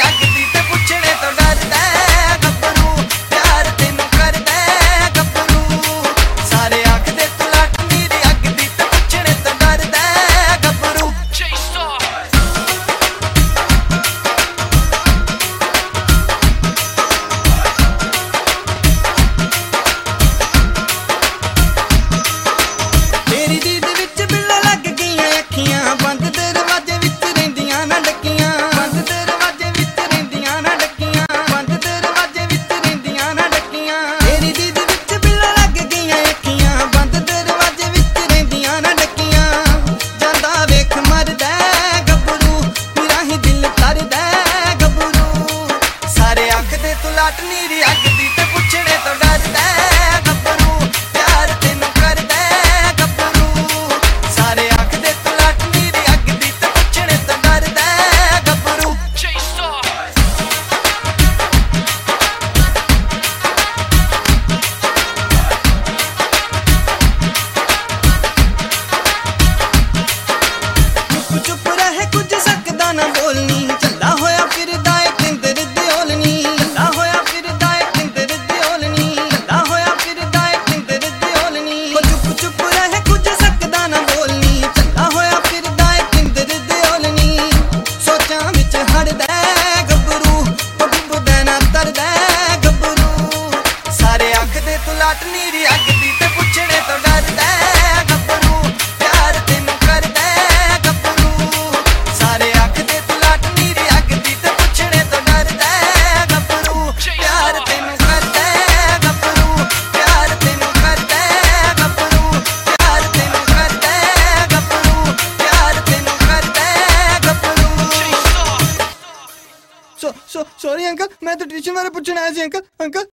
ਅੱਗ ਦੀ ਤੇ ਪੁੱਛਣੇ ਤੋਂ ਡਰਦਾ ਤੂੰ ਲਾਟਨੀ ਦੀ ਅੱਗ ਦੀ ਤੇ ਪੁੱਛਣੇ ਤੋਂ ਡਰਦਾ सो सॉरी अंकल मैं तो ट्यूशन बारे पूछने आया सी अंकल अंकल